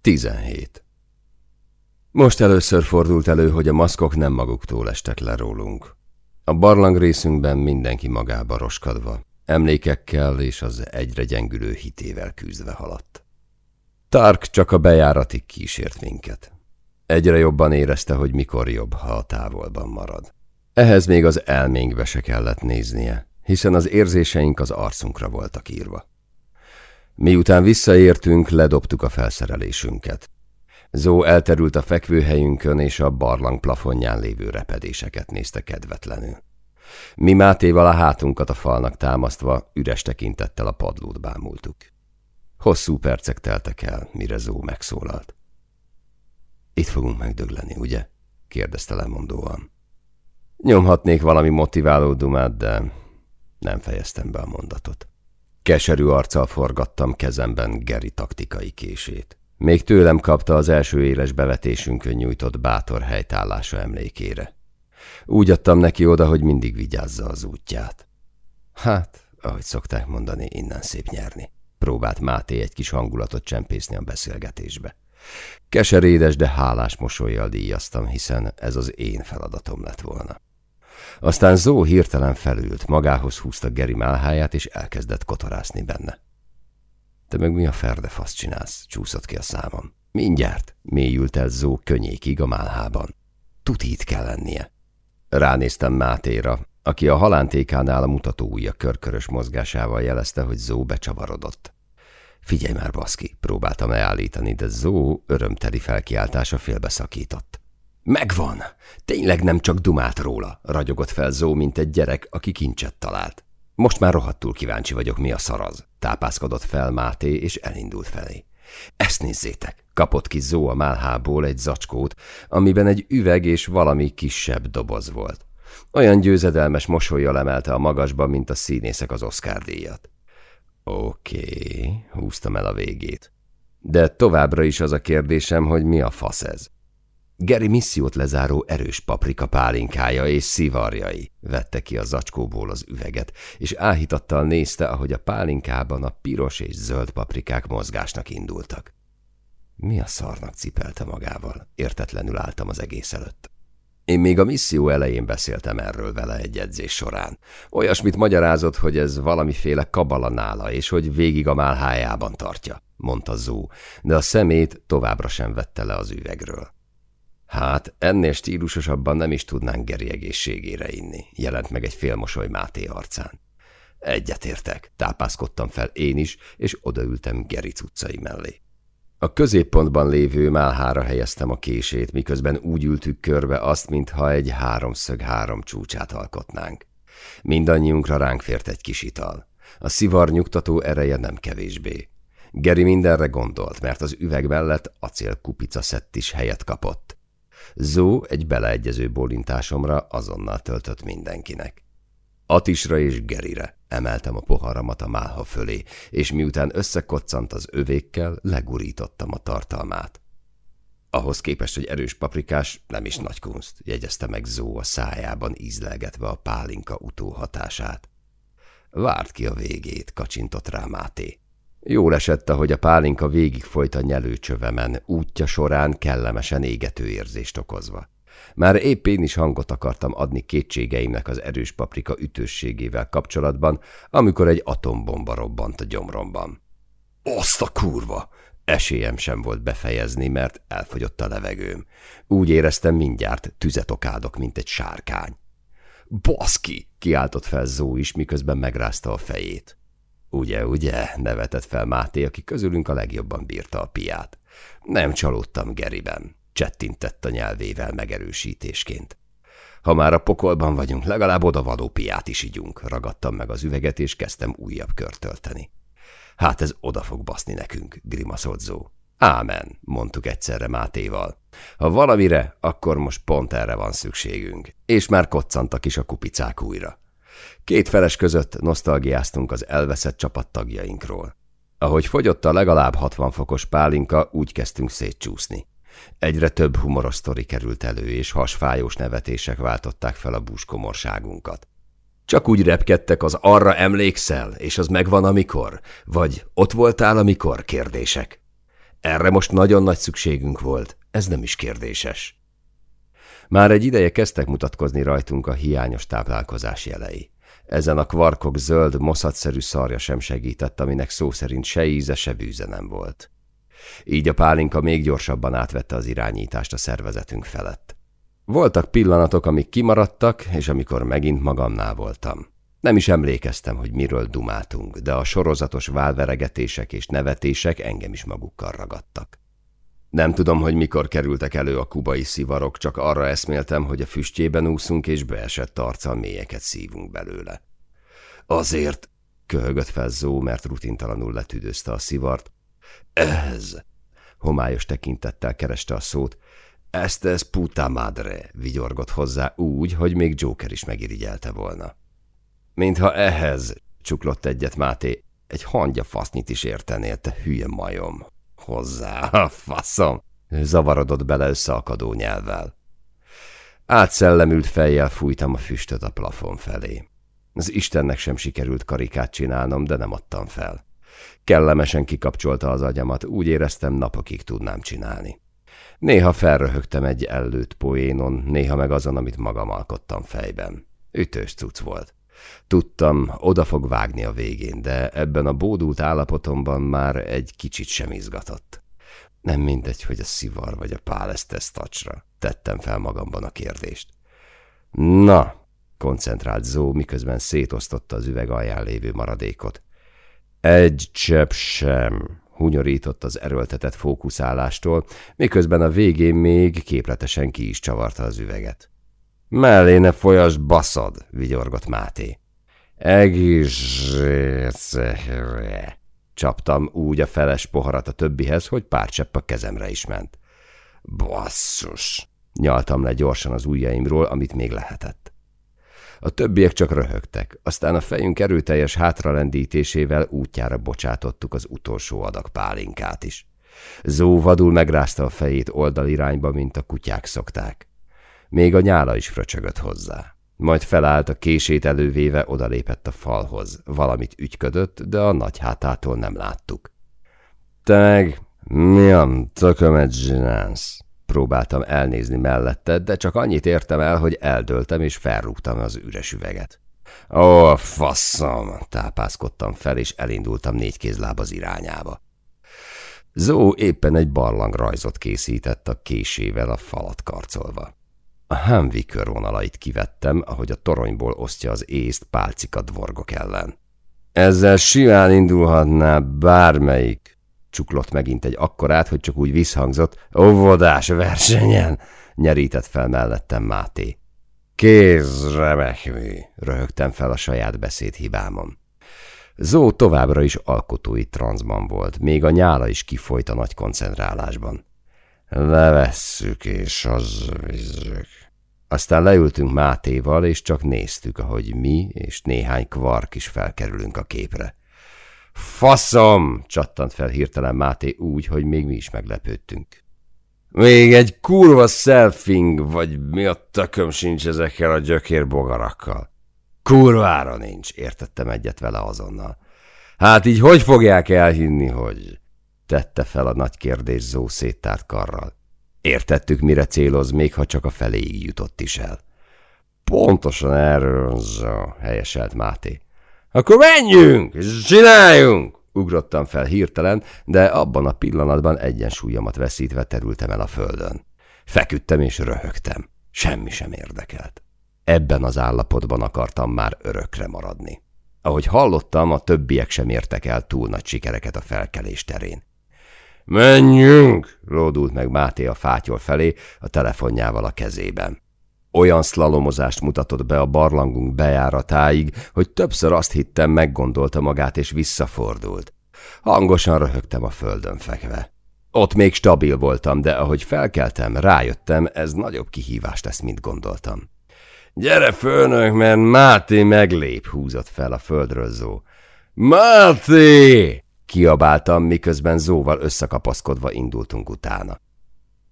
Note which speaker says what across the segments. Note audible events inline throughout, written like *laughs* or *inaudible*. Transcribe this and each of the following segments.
Speaker 1: 17. Most először fordult elő, hogy a maszkok nem maguktól estek le rólunk. A barlang részünkben mindenki magába roskadva, emlékekkel és az egyre gyengülő hitével küzdve haladt. Tark csak a bejáratig kísért minket. Egyre jobban érezte, hogy mikor jobb, ha a távolban marad. Ehhez még az elménkbe se kellett néznie, hiszen az érzéseink az arcunkra voltak írva. Miután visszaértünk, ledobtuk a felszerelésünket. Zó elterült a fekvőhelyünkön, és a barlang plafonján lévő repedéseket nézte kedvetlenül. Mi Mátéval a hátunkat a falnak támasztva, üres tekintettel a padlót bámultuk. Hosszú percek teltek el, mire Zó megszólalt. Itt fogunk megdögleni, ugye? kérdezte lemondóan. Nyomhatnék valami motiváló dumát, de nem fejeztem be a mondatot. Keserű arccal forgattam kezemben Geri taktikai kését. Még tőlem kapta az első éles bevetésünkön nyújtott bátor helytállása emlékére. Úgy adtam neki oda, hogy mindig vigyázza az útját. Hát, ahogy szokták mondani, innen szép nyerni. Próbált Máté egy kis hangulatot csempészni a beszélgetésbe. Keserédes, de hálás mosolyjal díjaztam, hiszen ez az én feladatom lett volna. Aztán Zó hirtelen felült, magához húzta Geri málháját, és elkezdett kotorászni benne. Te meg mi a ferde fasz csinálsz? Csúszott ki a számom. Mindjárt, mélyült el Zó könnyékig a málhában. Tutít kell lennie. Ránéztem Mátéra, aki a halántékánál a mutató ujja körkörös mozgásával jelezte, hogy Zó becsavarodott. Figyelj már, baszki, próbáltam leállítani, de Zó örömteli felkiáltása félbeszakított. Megvan! Tényleg nem csak dumált róla, ragyogott fel Zó, mint egy gyerek, aki kincset talált. Most már rohadtul kíváncsi vagyok, mi a szaraz. Tápászkodott fel Máté, és elindult felé. Ezt nézzétek! Kapott ki Zó a málhából egy zacskót, amiben egy üveg és valami kisebb doboz volt. Olyan győzedelmes mosolyjal emelte a magasba, mint a színészek az Oscar díjat. Oké, okay, húztam el a végét. De továbbra is az a kérdésem, hogy mi a fasz ez? Geri missziót lezáró erős paprika pálinkája és szivarjai. Vette ki a zacskóból az üveget, és áhítattal nézte, ahogy a pálinkában a piros és zöld paprikák mozgásnak indultak. Mi a szarnak cipelte magával? Értetlenül álltam az egész előtt. Én még a misszió elején beszéltem erről vele egy edzés során. Olyasmit magyarázott, hogy ez valamiféle kabala nála, és hogy végig a málhájában tartja, mondta Zó, de a szemét továbbra sem vette le az üvegről. Hát, ennél stílusosabban nem is tudnánk Geri egészségére inni, jelent meg egy félmosoly Máté arcán. Egyetértek, tápászkodtam fel én is, és odaültem Geri cuccai mellé. A középpontban lévő málhára helyeztem a kését, miközben úgy ültük körbe azt, mintha egy háromszög három csúcsát alkotnánk. Mindannyiunkra ránk fért egy kis ital. A szivar nyugtató ereje nem kevésbé. Geri mindenre gondolt, mert az üveg mellett acélkupica szett is helyet kapott. Zó egy beleegyező bólintásomra azonnal töltött mindenkinek. Atisra és Gerire emeltem a poharamat a málha fölé, és miután összekoccant az övékkel, legurítottam a tartalmát. Ahhoz képest, hogy erős paprikás, nem is nagy kunst, jegyezte meg Zó a szájában ízlelgetve a pálinka utóhatását. Várt ki a végét, kacsintott rá Máté. Jól esett, ahogy a pálinka végigfolyt a nyelőcsövemen, útja során kellemesen égető érzést okozva. Már épp én is hangot akartam adni kétségeimnek az erős paprika ütősségével kapcsolatban, amikor egy atombomba robbant a gyomromban. Azt a kurva! Esélyem sem volt befejezni, mert elfogyott a levegőm. Úgy éreztem mindjárt, tüzet okádok, mint egy sárkány. Baszki! kiáltott fel Zó is, miközben megrázta a fejét. Ugye, ugye, nevetett fel Máté, aki közülünk a legjobban bírta a piát. Nem csalódtam Geriben, csettintett a nyelvével megerősítésként. Ha már a pokolban vagyunk, legalább odavaló piát is igyunk, ragadtam meg az üveget, és kezdtem újabb kört tölteni. Hát ez oda fog baszni nekünk, grimaszolt Zó. Ámen, mondtuk egyszerre Mátéval. Ha valamire, akkor most pont erre van szükségünk. És már koccantak is a kupicák újra. Két feles között nosztalgiáztunk az elveszett csapattagjainkról. Ahogy fogyott a legalább 60 fokos pálinka, úgy kezdtünk szétcsúszni. Egyre több humoros sztori került elő, és hasfájós nevetések váltották fel a búskomorságunkat. Csak úgy repkedtek az arra emlékszel, és az megvan amikor, vagy ott voltál amikor kérdések. Erre most nagyon nagy szükségünk volt, ez nem is kérdéses. Már egy ideje kezdtek mutatkozni rajtunk a hiányos táplálkozás jelei. Ezen a kvarkok zöld, moszatszerű szarja sem segített, aminek szó szerint se íze, se bűze nem volt. Így a pálinka még gyorsabban átvette az irányítást a szervezetünk felett. Voltak pillanatok, amik kimaradtak, és amikor megint magamnál voltam. Nem is emlékeztem, hogy miről dumáltunk, de a sorozatos válveregetések és nevetések engem is magukkal ragadtak. Nem tudom, hogy mikor kerültek elő a kubai szivarok, csak arra eszméltem, hogy a füstjében úszunk, és beesett arccal mélyeket szívunk belőle. Azért, köhögött fel Zó, mert rutintalanul letüdözte a szivart. Ez, homályos tekintettel kereste a szót. Ezt ez puta madre, vigyorgott hozzá úgy, hogy még Joker is megirigyelte volna. Mintha ehhez, csuklott egyet Máté, egy hangya fasznyit is értenél, te hülye majom. Hozzá, *laughs* a faszom! Zavarodott bele összeakadó nyelvvel. Átszellemült fejjel fújtam a füstöt a plafon felé. Az Istennek sem sikerült karikát csinálnom, de nem adtam fel. Kellemesen kikapcsolta az agyamat, úgy éreztem napokig tudnám csinálni. Néha felröhögtem egy ellőtt poénon, néha meg azon, amit magam alkottam fejben. Ütős cucc volt. Tudtam, oda fog vágni a végén, de ebben a bódult állapotomban már egy kicsit sem izgatott. Nem mindegy, hogy a szivar vagy a pál ezt tesz tacsra. Tettem fel magamban a kérdést. Na, koncentrált Zó, miközben szétosztotta az üveg alján lévő maradékot. Egy csepp sem, hunyorított az erőltetett fókuszálástól, miközben a végén még képletesen ki is csavarta az üveget. Mellé ne folyas, baszad, vigyorgott Máté. Egész Csaptam úgy a feles poharat a többihez, hogy pár csepp a kezemre is ment. Basszus! Nyaltam le gyorsan az ujjaimról, amit még lehetett. A többiek csak röhögtek, aztán a fejünk erőteljes hátralendítésével útjára bocsátottuk az utolsó adag pálinkát is. Zó vadul megrázta a fejét oldalirányba, mint a kutyák szokták. Még a nyála is fröcsögött hozzá. Majd felállt a kését elővéve, odalépett a falhoz. Valamit ügyködött, de a nagy hátától nem láttuk. Te meg milyen tökömet csinálsz? Próbáltam elnézni mellette, de csak annyit értem el, hogy eldöltem és felrúgtam az üres üveget. Ó, faszom! Tápászkodtam fel, és elindultam négy kézláb az irányába. Zó éppen egy barlang rajzot készített a késével a falat karcolva. A Humvee körvonalait kivettem, ahogy a toronyból osztja az észt pálcika dvorgok ellen. Ezzel simán indulhatná bármelyik, csuklott megint egy akkorát, hogy csak úgy visszhangzott, óvodás versenyen, nyerített fel mellettem Máté. Kéz remekmű, röhögtem fel a saját beszédhibámon. Zó továbbra is alkotói transzban volt, még a nyála is kifolyt a nagy koncentrálásban. Levesszük és az vizzük. Aztán leültünk Mátéval, és csak néztük, ahogy mi és néhány kvark is felkerülünk a képre. Faszom! csattant fel hirtelen Máté úgy, hogy még mi is meglepődtünk. Még egy kurva selfing, vagy mi a tököm sincs ezekkel a gyökérbogarakkal. Kurvára nincs, értettem egyet vele azonnal. Hát így hogy fogják elhinni, hogy... Tette fel a nagy kérdés Zó széttárt karral. Értettük, mire céloz, még ha csak a feléig jutott is el. Pontosan erről Zó, helyeselt Máté. Akkor menjünk, és csináljunk! Ugrottam fel hirtelen, de abban a pillanatban egyensúlyomat veszítve terültem el a földön. Feküdtem és röhögtem. Semmi sem érdekelt. Ebben az állapotban akartam már örökre maradni. Ahogy hallottam, a többiek sem értek el túl nagy sikereket a felkelés terén. Menjünk! lódult meg Máté a fátyol felé, a telefonjával a kezében. Olyan szlalomozást mutatott be a barlangunk bejáratáig, hogy többször azt hittem, meggondolta magát és visszafordult. Hangosan röhögtem a földön fekve. Ott még stabil voltam, de ahogy felkeltem, rájöttem, ez nagyobb kihívást lesz, mint gondoltam. Gyere főnök, mert Máté meglép, húzott fel a földről Zó. Máté! Kiabáltam, miközben Zóval összekapaszkodva indultunk utána.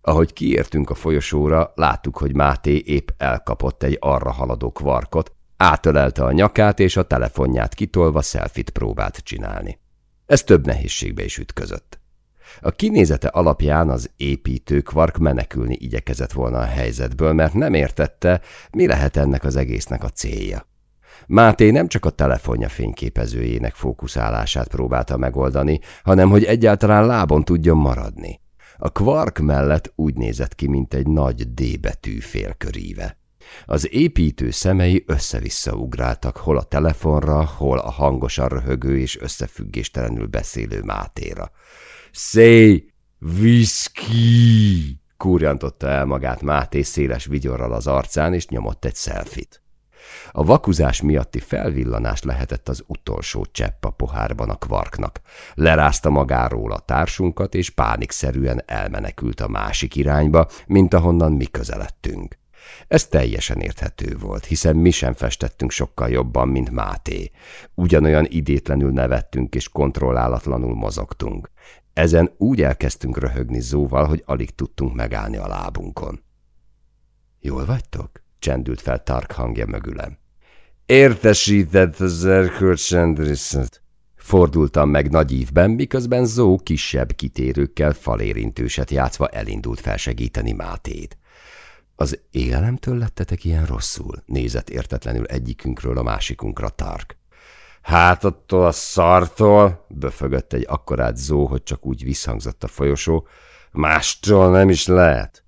Speaker 1: Ahogy kiértünk a folyosóra, láttuk, hogy Máté épp elkapott egy arra haladó kvarkot, átölelte a nyakát, és a telefonját kitolva szelfit próbált csinálni. Ez több nehézségbe is ütközött. A kinézete alapján az építő kvark menekülni igyekezett volna a helyzetből, mert nem értette, mi lehet ennek az egésznek a célja. Máté nem csak a telefonja fényképezőjének fókuszálását próbálta megoldani, hanem hogy egyáltalán lábon tudjon maradni. A kvark mellett úgy nézett ki, mint egy nagy D betű félköríve. Az építő szemei össze-vissza ugráltak hol a telefonra, hol a hangosan röhögő és összefüggéstelenül beszélő Mátéra. Say whisky! kúrjantotta el magát Máté széles vigyorral az arcán, és nyomott egy szelfit. A vakuzás miatti felvillanás lehetett az utolsó csepp a pohárban a kvarknak. Lerázta magáról a társunkat, és pánikszerűen elmenekült a másik irányba, mint ahonnan mi közeledtünk. Ez teljesen érthető volt, hiszen mi sem festettünk sokkal jobban, mint Máté. Ugyanolyan idétlenül nevettünk és kontrollálatlanul mozogtunk. Ezen úgy elkezdtünk röhögni Zóval, hogy alig tudtunk megállni a lábunkon. Jól vagytok? Csendült fel Tark hangja mögülem. Értesített az erkölcsendriszet. Fordultam meg nagy ívben, miközben Zó kisebb kitérőkkel falérintőset játszva elindult felsegíteni Mátét. Az élelemtől lettetek ilyen rosszul? Nézett értetlenül egyikünkről a másikunkra Tark. Hát attól a szartól, böfögött egy akkorát Zó, hogy csak úgy visszhangzott a folyosó, mástól nem is lehet.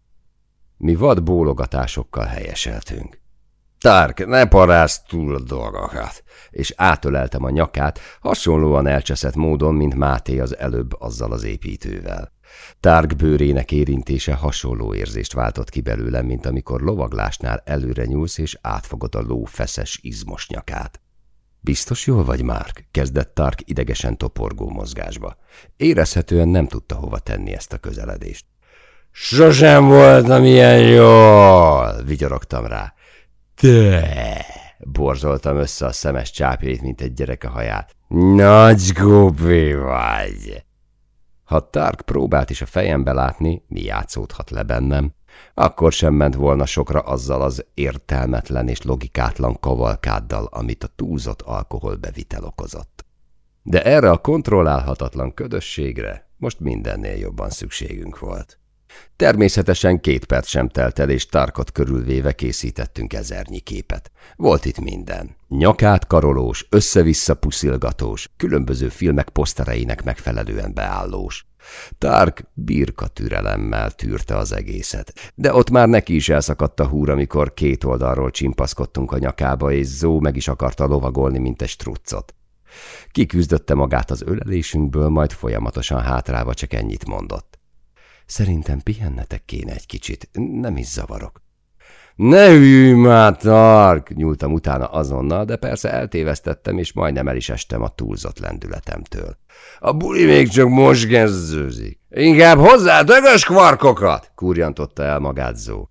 Speaker 1: Mi vad bólogatásokkal helyeseltünk. Tark, ne parázd túl a dolgokat! És átöleltem a nyakát, hasonlóan elcseszett módon, mint Máté az előbb azzal az építővel. Tárg bőrének érintése hasonló érzést váltott ki belőlem, mint amikor lovaglásnál előre nyúlsz és átfogod a ló feszes, izmos nyakát. Biztos jól vagy, Márk? kezdett Tark idegesen toporgó mozgásba. Érezhetően nem tudta hova tenni ezt a közeledést. Sosem voltam ilyen jól, vigyorogtam rá. Te! Borzoltam össze a szemes csápjait, mint egy gyerek a haját. Nagy gubi vagy! Ha Tark próbált is a fejembe látni, mi játszódhat le bennem, akkor sem ment volna sokra azzal az értelmetlen és logikátlan kavalkáddal, amit a túlzott alkoholbevitel okozott. De erre a kontrollálhatatlan ködösségre most mindennél jobban szükségünk volt. Természetesen két perc sem telt el, és Tarkot körülvéve készítettünk ezernyi képet. Volt itt minden. Nyakát karolós, össze-vissza puszilgatós, különböző filmek posztereinek megfelelően beállós. Tark birka türelemmel tűrte az egészet, de ott már neki is elszakadt a húr, amikor két oldalról csimpaszkodtunk a nyakába, és Zó meg is akarta lovagolni, mint egy struccot. Kiküzdötte magát az ölelésünkből, majd folyamatosan hátráva csak ennyit mondott. Szerintem pihennetek kéne egy kicsit, nem is zavarok. Ne hűj már, Tark! Nyúltam utána azonnal, de persze eltévesztettem, és majdnem el is estem a túlzott lendületemtől. A buli még csak most kezdőzik. Inkább hozzá dögös kvarkokat! Kurjantotta el magát Zó.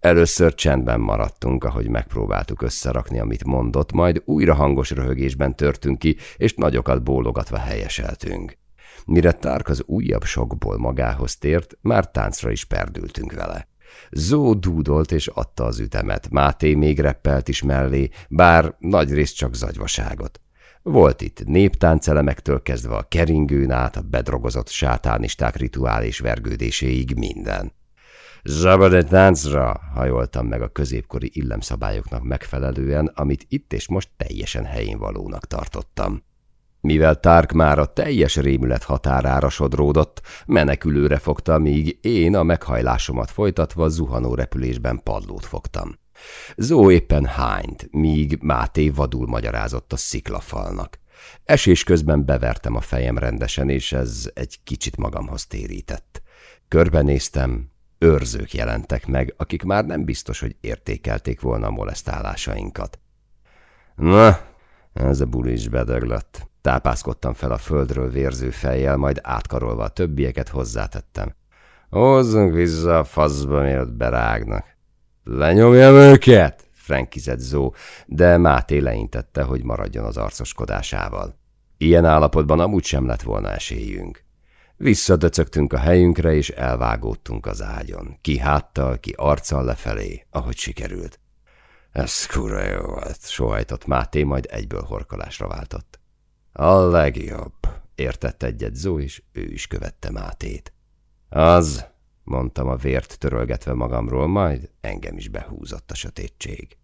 Speaker 1: Először csendben maradtunk, ahogy megpróbáltuk összerakni, amit mondott, majd újra hangos röhögésben törtünk ki, és nagyokat bólogatva helyeseltünk. Mire Tark az újabb sokból magához tért, már táncra is perdültünk vele. Zó dúdolt és adta az ütemet, Máté még reppelt is mellé, bár nagyrészt csak zagyvaságot. Volt itt néptáncelemektől kezdve a keringőn át a bedrogozott sátánisták rituális vergődéséig minden. Zabad egy táncra, hajoltam meg a középkori illemszabályoknak megfelelően, amit itt és most teljesen helyén valónak tartottam. Mivel Tark már a teljes rémület határára sodródott, menekülőre fogta, míg én a meghajlásomat folytatva zuhanó repülésben padlót fogtam. Zó éppen hányt, míg Máté vadul magyarázott a sziklafalnak. Esés közben bevertem a fejem rendesen, és ez egy kicsit magamhoz térített. Körbenéztem, őrzők jelentek meg, akik már nem biztos, hogy értékelték volna a molesztálásainkat. Na, ez a buli is bedöglött. Tápászkodtam fel a földről vérző fejjel, majd átkarolva a többieket hozzátettem. Hozzunk vissza a faszba, mielőtt berágnak. Lenyomjam őket! frankizett Zó, de Máté leintette, hogy maradjon az arcoskodásával. Ilyen állapotban amúgy sem lett volna esélyünk. Visszadöcögtünk a helyünkre, és elvágódtunk az ágyon. Ki háttal, ki arccal lefelé, ahogy sikerült. Ez kura jó volt, sohajtott Máté, majd egyből horkolásra váltott. A legjobb. értett egyet Zó, és ő is követte Mátét. Az, mondtam a vért törölgetve magamról, majd engem is behúzott a sötétség.